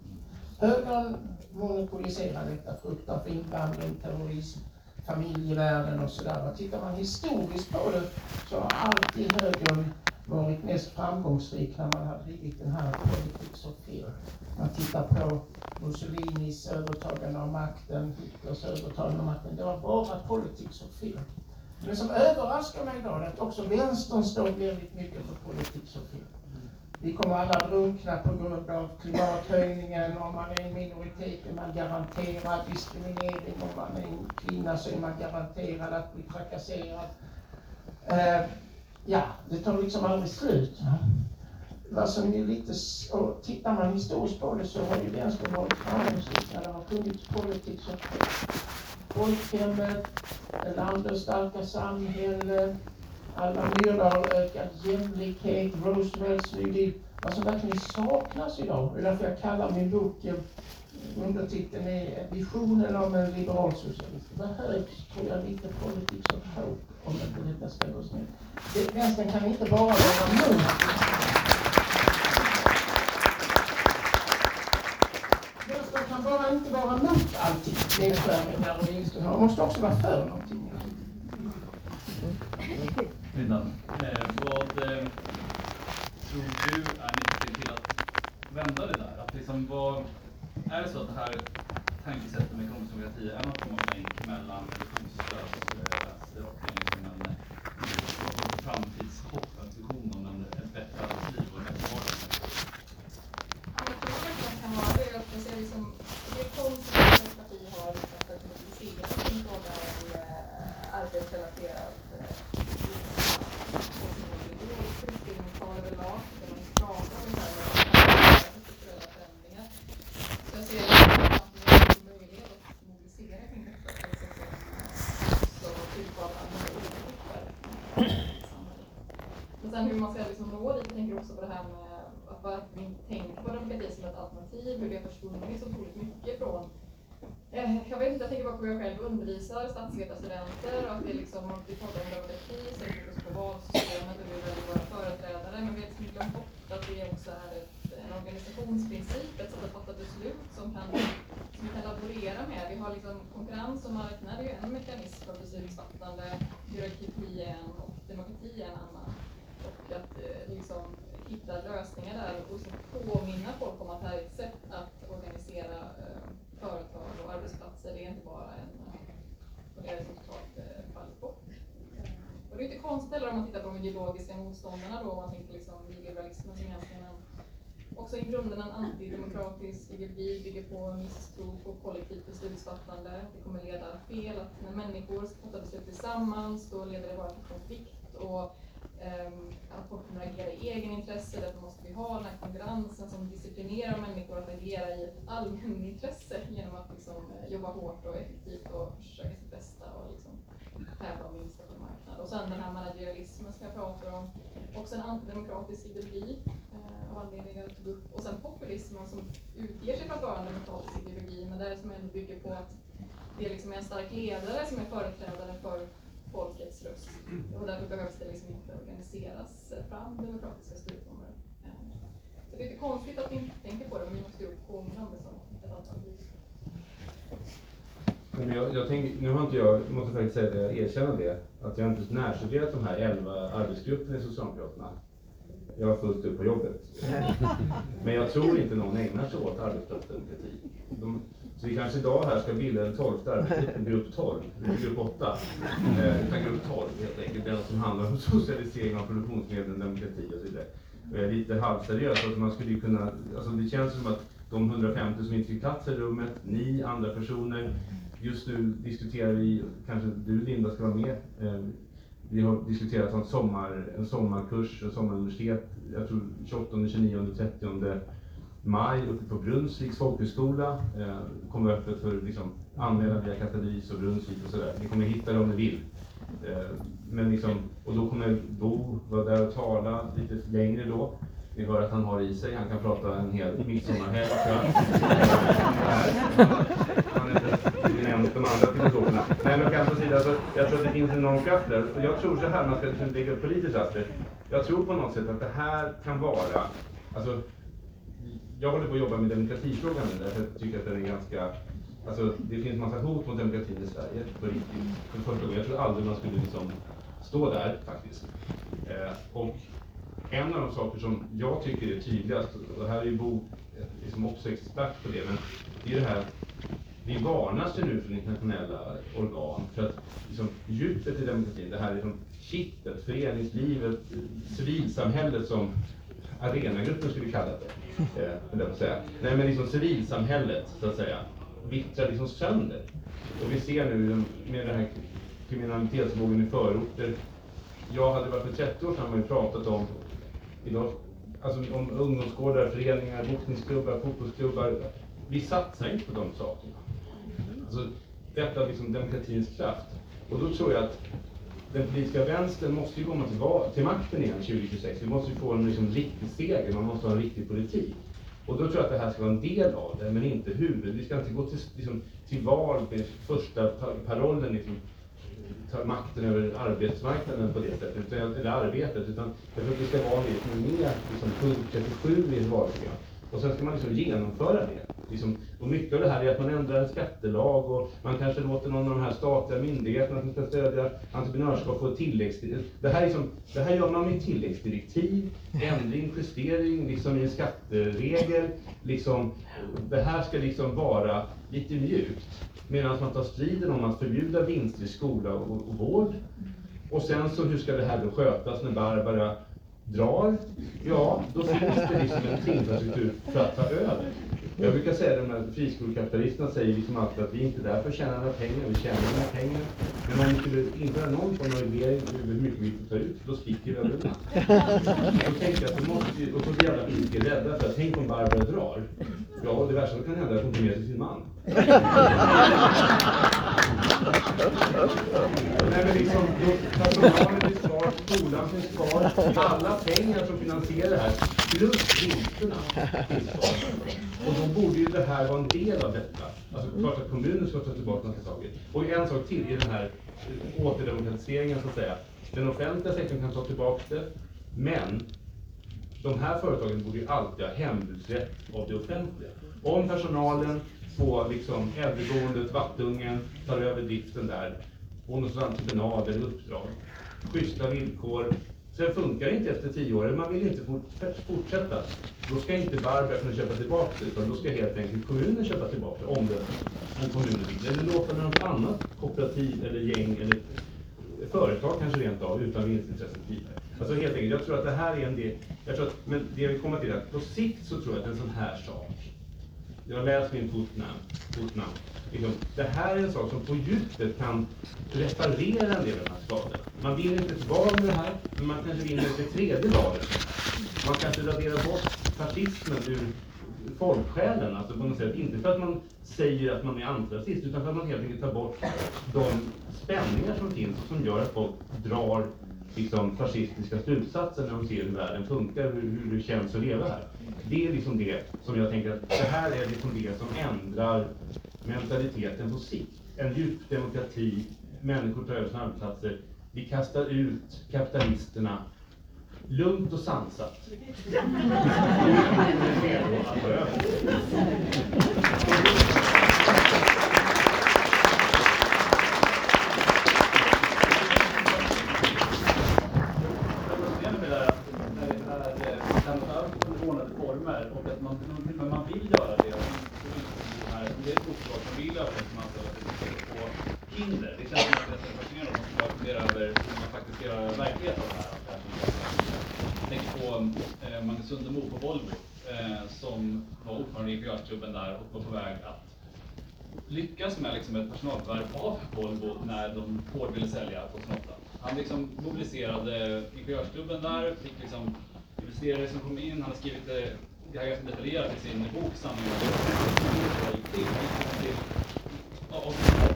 Högern monopoliserar detta, fruktan för invandring, terrorism, familjevärden och sådär. Tittar man historiskt på det så har alltid högern varit mest framgångsrik när man har drivit den här politics of fear. Man tittar på Mussolinis övertagande av makten, Hitlers övertagande av makten. Det var bara politics of fear. Det som överraskar mig idag är att också vänstern står väldigt mycket för politics of fear. Vi kommer alla drunkna på grund av klimathöjningen. Om man är en minoritet är man garanterad diskriminering. Om man är en kvinna så är man garanterad att bli trakasserad. Eh, Ja, det tar liksom aldrig slut. va. Som är lite, och tittar man historiskt på det så har ju vänstern varit framgångsrik när det har funnits politics of folkhemmet, landets starka samhälle, alla Myrdal, ökad jämlikhet, Roosevelts New Deal. Vad som verkligen saknas idag, och det är därför jag kallar min bok, undertiteln är Visionen om en liberal socialist. Det behövs, tror jag, lite politics of hope om inte detta ska gå snett. Vänstern kan inte bara vara mot Vänstern kan bara inte vara mot allting. nedskärningar och vinster. Man måste också vara för någonting. Lindan, eh, vad eh, tror du är nyckeln till att vända det där? Att liksom vad, är det så att det här tankesättet med ekonomisk demokrati är något form av länk mellan visionslös vänster och liksom en eh, framtidshopp, en vision om en, ett bättre arbetsliv och en bättre vardag? Ja, jag tror att det kan vara det. Jag ser liksom, det är konstigt att ett parti har liksom förpolitiserat sin fråga om eh, arbetsrelaterat eh, utbildningstal överlag, där man pratar om det här med strukturella förändringar. Så jag ser det som att det är en möjlighet att mobilisera kring detta på ett sätt som också typ av andra olyckor i samhället. Men sen hur man ska liksom nå dit, jag tänker också på det här med att varför vi inte tänker på demokrati som ett alternativ, hur det har försvunnit så otroligt mycket från eh, jag vet inte, jag tänker bara på hur jag själv undervisar statsvetarstudenter och att det liksom, om vi pratar om demokrati så är det på valsystemet och hur vi väljer våra företrädare, men vi har liksom glömt bort att det också är ett, en organisationsprincip, ett sätt att fatta beslut som, kan, som vi kan laborera med. Vi har liksom konkurrens och marknad är ju en mekanism för beslutsfattande, hierarki är en och demokrati är en annan. Liksom hitta lösningar där och liksom påminna folk om att det här är ett sätt att organisera eh, företag och arbetsplatser. Det är inte bara en... Eh, och det är liksom totalt eh, fallit bort. Och det är inte konstigt heller om man tittar på de ideologiska motståndarna då, om man tänker liksom liberalismen. som egentligen en, också i grunden en antidemokratisk ideologi, bygger på misstro på kollektivt beslutsfattande. Det kommer leda fel, att när människor ska fatta beslut tillsammans, då leder det bara till konflikt och Ehm, att folk kommer att agera i egenintresse. Därför måste vi ha den här konkurrensen som disciplinerar människor att agera i ett allmänintresse genom att liksom, eh, jobba hårt och effektivt och försöka sitt bästa och liksom, tävla om vinster på marknad. Och sen den här managerialismen som jag pratar om, också en antidemokratisk ideologi eh, av anledningar jag tog upp. Och sen populismen som utger sig för att vara en demokratisk ideologi, men där som ändå bygger på att det liksom är en stark ledare som är företrädare för folkets röst. Och därför behövs det liksom inte organiseras fram demokratiska styrformer. Ehm, så det är lite konstigt att vi inte tänker på det, men vi måste ju påminna om det som ett alternativ. Jag, jag tänker, nu har inte jag, jag måste faktiskt säga det, jag erkänner det, att jag inte närstuderat de här 11 arbetsgrupperna i Socialdemokraterna. Jag har fullt upp på jobbet. Men jag tror inte någon ägnar sig åt arbetsplatsdemokrati. De, så vi kanske idag här ska bilda den tolfte arbetsgruppen, grupp 12, eller grupp 8. Eh, utan grupp 12 helt enkelt, den som handlar om socialisering av produktionsmedel, demokrati och så vidare. Och jag är lite halvseriös, alltså man skulle kunna, alltså det känns som att de 150 som inte fick plats i rummet, ni andra personer, just nu diskuterar vi, kanske du Linda ska vara med, eh, vi har diskuterat en, sommar, en sommarkurs, en sommaruniversitet, jag tror 28, 29, 30 maj uppe på Brunnsviks folkhögskola. Eh, kommer öppet för liksom, anmälan via Katalys och Brunnsvik och sådär. Ni kommer hitta det om ni vill. Eh, men liksom, och då kommer Bo vara där och tala lite längre då. Ni hör att han har i sig, han kan prata en hel midsommarhelg. Han är mot de andra filosoferna. Nej men skämt åsido, alltså, jag tror att det finns en enorm kraft där. Och jag tror så här, man ska liksom lägga upp politiskt aspekt. Jag tror på något sätt att det här kan vara, alltså jag håller på att jobba med demokratifrågan nu därför att jag tycker att den är ganska Alltså det finns massa hot mot demokratin i Sverige på riktigt. För första gången. Jag tror aldrig man skulle liksom stå där faktiskt. Eh, och en av de saker som jag tycker är tydligast, och här är ju Bo eh, liksom också expert på det, men det är det här vi varnas ju nu från internationella organ för att liksom, djupet i demokratin, det här liksom, kittet, föreningslivet, civilsamhället som arenagruppen skulle kalla det. Eh, vill säga. Nej men liksom civilsamhället så att säga vittrar liksom sönder. Och vi ser nu med den här kriminalitetsvågen i förorter. Jag hade varit för 30 år sedan man pratat om idag, alltså om ungdomsgårdar, föreningar, boxningsklubbar, fotbollsklubbar. Vi satsar inte på de sakerna. Alltså, detta är liksom demokratins kraft. Och då tror jag att den politiska vänstern måste ju komma till, till makten igen 2026. Vi måste ju få en liksom, riktig seger, man måste ha en riktig politik. Och då tror jag att det här ska vara en del av det, men inte huvud. Vi ska inte gå till, liksom, till val med första parollen, liksom, ta makten över arbetsmarknaden på det sättet, utan, eller arbetet, utan jag tror att det ska vara liksom, mer liksom, punkt 37 i ett valprogram. Och sen ska man liksom genomföra det. Liksom, och mycket av det här är att man ändrar en skattelag och man kanske låter någon av de här statliga myndigheterna som ska stödja entreprenörskap få tilläggsdirektiv. Det här, liksom, det här gör man med tilläggsdirektiv, ändring, justering liksom i en skatteregel. Liksom, det här ska liksom vara lite mjukt. Medan man tar striden om att förbjuda vinster i skola och, och vård. Och sen så hur ska det här då skötas när Barbara drar? Ja, då finns det liksom en infrastruktur för att ta över. Jag brukar säga att de här friskolekapitalisterna säger liksom alltid att vi är inte där för att tjäna några pengar, vi tjänar inga pengar. Men om vi skulle införa någon form av reglering över hur mycket vi får ta ut, då sticker vi över det. Då tänkte jag att då måste vi, och så blir alla politiker rädda för att tänk om Barbara drar. Ja, det värsta som kan hända är att hon tar med sig sin man. Nej men liksom, personalen kvar, skolan finns kvar, alla pengar som finansierar det här, plus vinsterna finns kvar. Och då borde ju det här vara en del av detta. Alltså klart att kommunen ska ta tillbaka några saker. Och en sak till i den här återdemokratiseringen så att säga. Den offentliga sektorn kan ta tillbaka det, men de här företagen borde ju alltid ha hembudsrätt av det offentliga. Om personalen på liksom äldreboendet, Vattungen, tar över driften där, på någon entreprenad eller uppdrag, schyssta villkor. Sen funkar det inte efter tio år, man vill inte fortsätta. Då ska inte Barbara kunna köpa tillbaka det, utan då ska helt enkelt kommunen köpa tillbaka det, om, det, om kommunen vill. Eller låta något annat kooperativ eller gäng eller företag kanske rent av utan vinstintresse tidigare. Alltså helt enkelt, jag tror att det här är en del, jag tror att, men det jag vill komma till är att på sikt så tror jag att en sån här sak, jag läser min fotnamn. liksom, det här är en sak som på djupet kan reparera en del av de här skadorna. Man vinner inte ett val med det här, men man kanske vinner ett tredje val. Man kanske raderar bort fascismen ur folksjälen, alltså på något sätt. Inte för att man säger att man är antirasist, utan för att man helt enkelt tar bort de spänningar som finns och som gör att folk drar liksom, fascistiska slutsatser när de ser hur världen funkar, hur, hur det känns att leva här. Det är liksom det som jag tänker att det här är liksom det som ändrar mentaliteten på sikt. En djup demokrati, människor tar över sina arbetsplatser, vi kastar ut kapitalisterna lugnt och sansat. Kommunen är redo att ta över. Problemet med det här, när det är, man kan ta över under ordnade former och att man, men man vill göra det. och så vill det här, Det är ett uppdrag som vill göra det som man ska få hinder. Det känns som att det är fascinerande om man bara funderar över hur man faktiskt ska göra verklighet av det här. Att det här som- Jag tänker på eh, Magnus Sundemo på Volvo eh, som var ordförande i ingenjörsklubben där och var på väg att lyckas med liksom ett personalförvärv av Volvo när de hårt ville sälja 2008. Han liksom mobiliserade ingenjörsklubben där, fick liksom investerare som kom in, han har skrivit eh, det, här ganska detaljerat i sin bok Sanningen till. Gick till ja, och om den här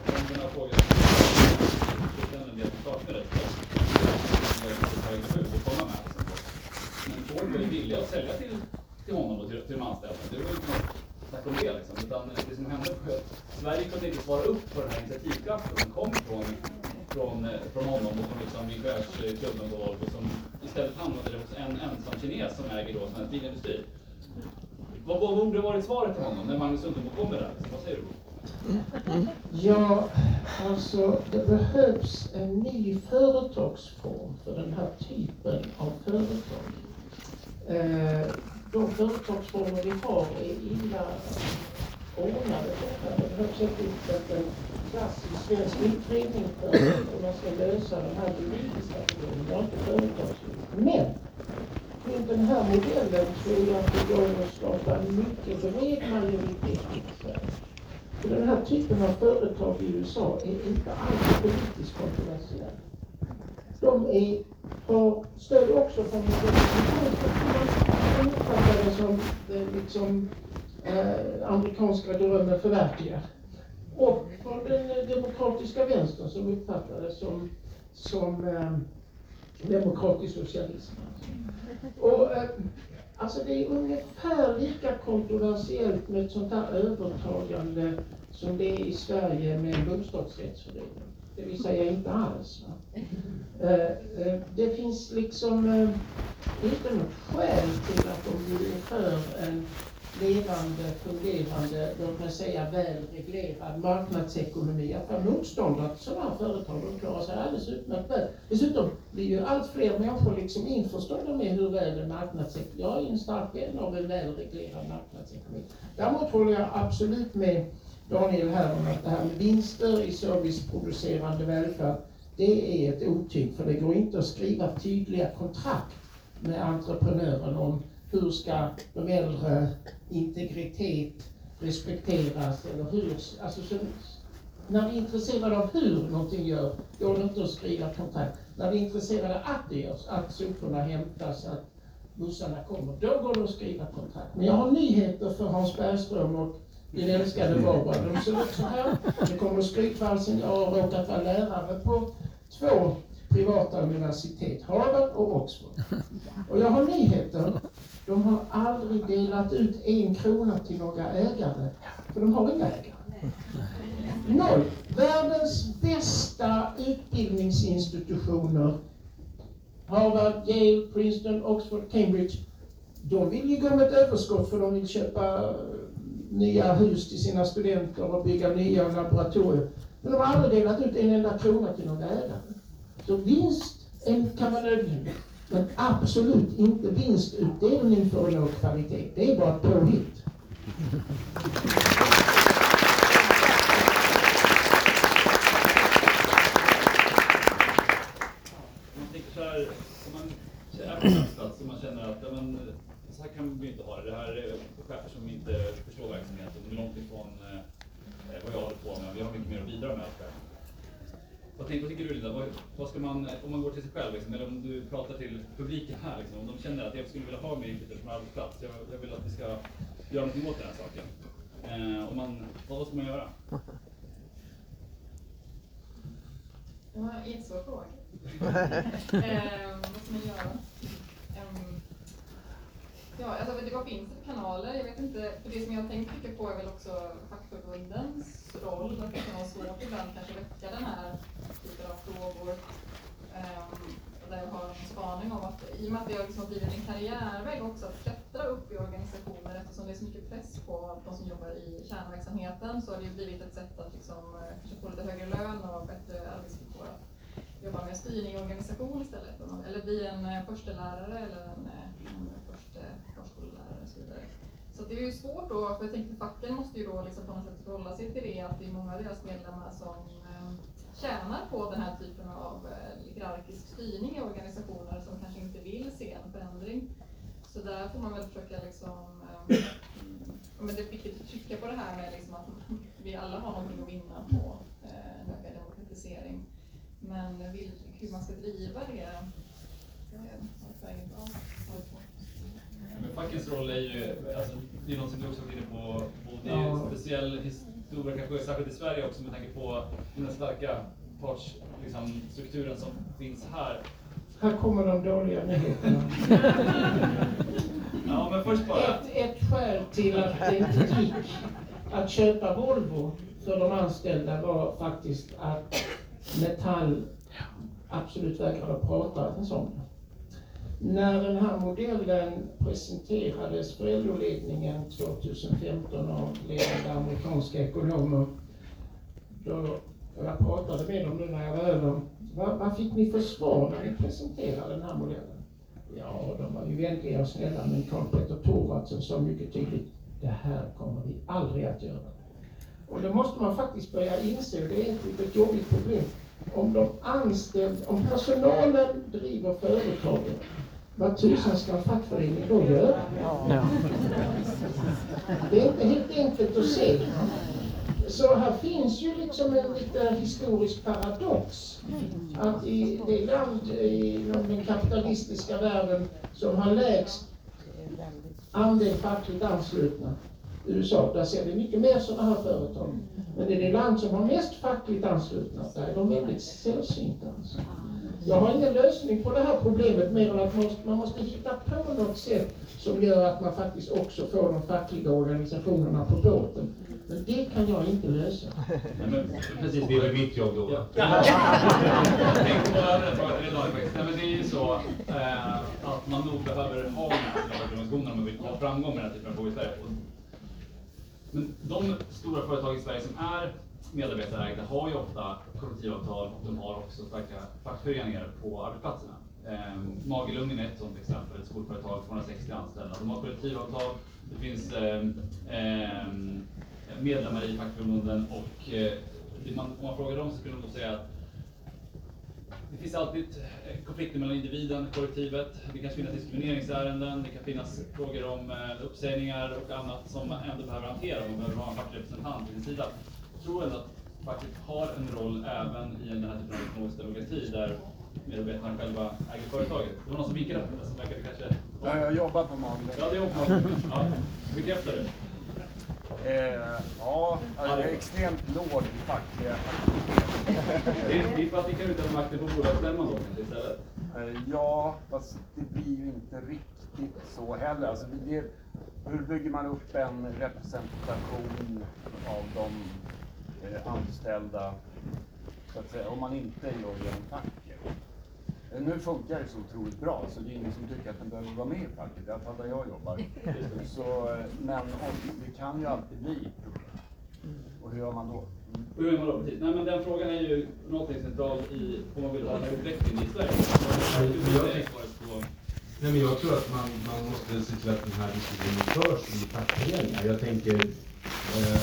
en del saknades och med. Men Ford var ju villiga att sälja till, till honom och till, till de anställda. Det var ju något Snacka om det liksom. Utan eh, det som hände var att Sverige kunde inte svara upp på den här initiativkraften som kom från, från, eh, från honom och från liksom ingenjörsklubben på Volvo som istället hamnade hos en ensam kines som äger då svensk bilindustri. Vad, vad borde varit svaret till honom när Magnus Untemo kommer där? Liksom, vad säger du? Ja, alltså det behövs en ny företagsform för den här typen av företag. Eh, de företagsformer vi har är illa ordnade. Det behövs helt en klassisk svensk utredning för hur man ska lösa de här juridiska problemen, inte företagslivet. Men med den här modellen tror jag att det går att skapa en mycket bred majoritet i Sverige. För den här typen av företag i USA är inte alls politiskt kontroversiella. De är, har stöd också från man uppfattar det som eh, liksom, eh, amerikanska drömmen förverkligad. Och från den eh, demokratiska vänstern som uppfattar det som, som eh, demokratisk socialism. Och, eh, alltså det är ungefär lika kontroversiellt med ett sånt här övertagande som det är i Sverige med bostadsrättsförening. Det vill säga inte alls. Va? Eh, eh, det finns liksom eh, inte något skäl till att de är för en levande, fungerande, låt mig säga välreglerad marknadsekonomi att vara motståndare till sådana här företag. De klarar sig alldeles utmärkt väl. Dessutom blir ju allt fler människor liksom införstådda med hur väl en marknadsekonomi, jag är en stark vän av en välreglerad marknadsekonomi. Däremot håller jag absolut med Daniel här om att det här med vinster i serviceproducerande välfärd, det är ett otyg, för det går inte att skriva tydliga kontrakt med entreprenören om hur ska de äldre integritet respekteras eller hur, alltså så, när vi är intresserade av hur någonting gör, går det inte att skriva kontrakt. När vi är intresserade av att det görs, att soporna hämtas, att bussarna kommer, då går det att skriva kontrakt. Men jag har nyheter för Hans Bergström och din älskade Barbara. De ser ut så här. Det kommer skrytvalsen. Jag har råkat vara lärare på två privata universitet, Harvard och Oxford. Och jag har nyheter. De har aldrig delat ut en krona till några ägare, för de har inga ägare. Noll. Världens bästa utbildningsinstitutioner, Harvard, Yale, Princeton, Oxford, Cambridge, de vill ju gå med ett överskott för de vill köpa nya hus till sina studenter och bygga nya laboratorier. Men de har aldrig delat ut en enda krona till någon ägare. Så vinst kan vara nödvändigt, men absolut inte vinstutdelning för att nå kvalitet. Det är bara ett påhitt. Om man kan vi inte ha det. Det här är chefer som inte förstår verksamheten. De är långt ifrån eh, vad jag håller på med. Vi har mycket mer att bidra med. Vad, tänker, vad tycker du Linda? Vad, vad ska man, om man går till sig själv, liksom, eller om du pratar till publiken här, liksom, om de känner att jag skulle vilja ha mig inflytande från arbetsplats, jag, jag vill att vi ska göra någonting åt den här saken. Eh, om man, vad, vad ska man göra? Det var en jättesvår fråga. eh, vad ska man göra? Ja, alltså det vad finns det för kanaler? Jag vet inte. För det som jag tänker mycket på är väl också fackförbundens roll. Att det kan vara svårt ibland kanske väcka den här typen av frågor. Um, där jag har en spaning om att i och med att det har liksom blivit en karriärväg också att klättra upp i organisationer eftersom det är så mycket press på de som jobbar i kärnverksamheten så har det ju blivit ett sätt att liksom, eh, kanske få lite högre lön och bättre arbetsvillkor att jobba med styrning i organisation istället. Eller bli en eh, förstelärare eller en, en Eh, förskollärare och så vidare. Så det är ju svårt då, för jag tänkte facken måste ju då liksom på något sätt förhålla sig till det, att det är många av deras medlemmar som eh, tjänar på den här typen av eh, hierarkisk styrning i organisationer som kanske inte vill se en förändring. Så där får man väl försöka liksom, eh, men det är viktigt att trycka på det här med liksom att vi alla har någonting att vinna på en ökad demokratisering. Men hur man ska driva det, det är bra. Men fackens roll är ju, alltså, det är något som du också varit inne på, och det är ju en speciell historia kanske särskilt i Sverige också med tanke på den starka partsstrukturen liksom, som finns här. Här kommer de dåliga nyheterna. ja, men först bara. Ett, ett skäl till att det inte gick att köpa Volvo för de anställda var faktiskt att Metall absolut vägrade att prata om det. När den här modellen presenterades för LO-ledningen 2015 av ledande amerikanska ekonomer, då jag pratade med dem nu när jag var över, vad, vad fick ni för svar när ni presenterade den här modellen? Ja, de var ju vänliga och snälla, men Karl-Petter Thorwaldsen sa mycket tydligt, det här kommer vi aldrig att göra. Och då måste man faktiskt börja inse, och det är ett litet jobbigt problem, om de anställda, om personalen driver företaget, vad tusan ska en fackförening då göra? Ja. Det är inte helt enkelt att se. Så här finns ju liksom en liten historisk paradox. Att i det land inom den kapitalistiska världen som har lägst andel fackligt anslutna, USA, där ser vi mycket mer sådana här företag. Men i det land som har mest fackligt anslutna, där är de väldigt sällsynta. Alltså. Jag har ingen lösning på det här problemet mer än att man måste hitta på något sätt som gör att man faktiskt också får de fackliga organisationerna på båten. Men det kan jag inte lösa. Nej, men, precis, det är väl mitt jobb då. Ja. det är ju så eh, att man nog behöver ha den här organisationen om man vill ha framgång med den här typen av frågor i Sverige. Men de stora företag i Sverige som är medarbetarägda har ju ofta kollektivavtal och de har också starka fackföreningar på arbetsplatserna. Eh, Magelungen är ett sådant exempel, ett skolföretag, 260 anställda. De har kollektivavtal, det finns eh, eh, medlemmar i fackförbunden och eh, man, om man frågar dem så skulle de säga att det finns alltid eh, konflikter mellan individen och kollektivet. Det kan finnas diskrimineringsärenden, det kan finnas frågor om eh, uppsägningar och annat som man ändå behöver hantera man behöver ha en facklig representant vid sin sida. Tror ändå att facket har en roll även i den här typen av ekonomisk demokrati där medarbetarna själva äger företaget. Det var någon som vinkade på det som verkade kanske... Ja, jag jobbar på Magle. Ja, det är också. Ja, bekräftar du? Eh, ja, alltså, jag är extremt låg i fackliga Det är, det är för att ni kan utöva makten på bolagsstämman då istället? Eh, Ja, fast det blir ju inte riktigt så heller. Alltså, det, det, hur bygger man upp en representation av de anställda, så att säga, om man inte gör genom facket? Eh, Nu funkar det så otroligt bra, så det är ingen som tycker att den behöver vara med i facket, i alla fall där jag jobbar. Så, eh, men om, det kan ju alltid bli problem. Och hur gör man då? Och hur är man då? Precis. Nej, men den frågan är ju någonting central i om man vill ha den här utvecklingen i Sverige. Nej, men jag tror att man, man måste se till att den här diskussionen förs i fackföreningar. Jag tänker eh,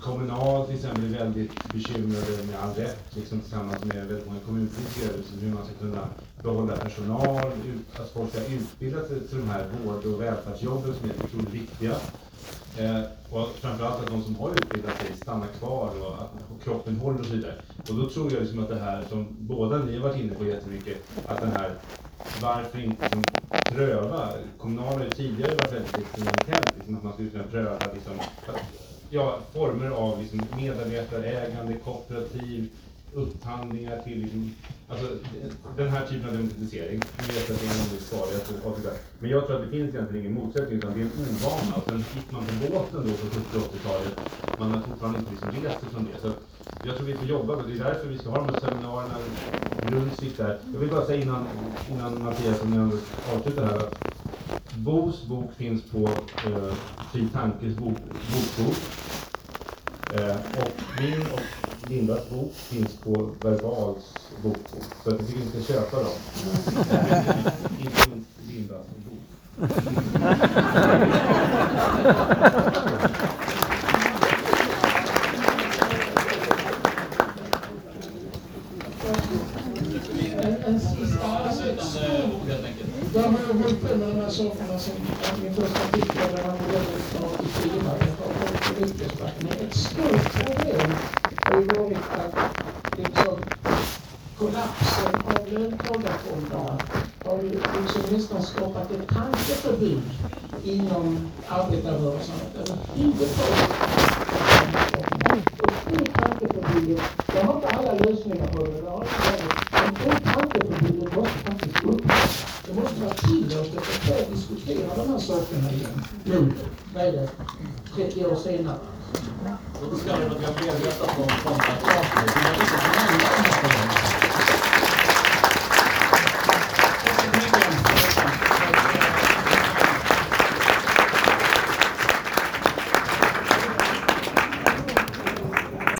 Kommunal till exempel är väldigt bekymrade med all rätt, liksom tillsammans med väldigt många kommunpolitiker, liksom hur man ska kunna behålla personal, ut, att folk ska utbilda sig till de här vård och välfärdsjobben som är otroligt viktiga. Eh, och framförallt att de som har utbildat sig stannar kvar och att och kroppen håller och så vidare. Och då tror jag liksom att det här som båda ni har varit inne på jättemycket, att den här varför inte liksom pröva? Kommunal har ju tidigare varit väldigt liksom experimentellt, liksom att man skulle kunna pröva liksom, att, ja, former av liksom medarbetarägande, kooperativ, upphandlingar till liksom, alltså, den här typen av demokratisering. Jag vet att det är en farlighet och så. Men jag tror att det finns egentligen ingen motsättning utan det är en ovana. Och sen gick man på båten då på 70 80-talet. Man har fortfarande inte liksom rest sig från det. Så jag tror vi får jobba med det. Det är därför vi ska ha de här seminarierna, Brunnsvik där. Jag vill bara säga innan, innan Mattias, om jag avslutar här, att Bos bok finns på eh, Fri Tankes bok, bokbok. Eh, och min och Lindas bok finns på Verbals bokbok. Så jag tycker vi ska köpa dem. Inte minst Lindas bok.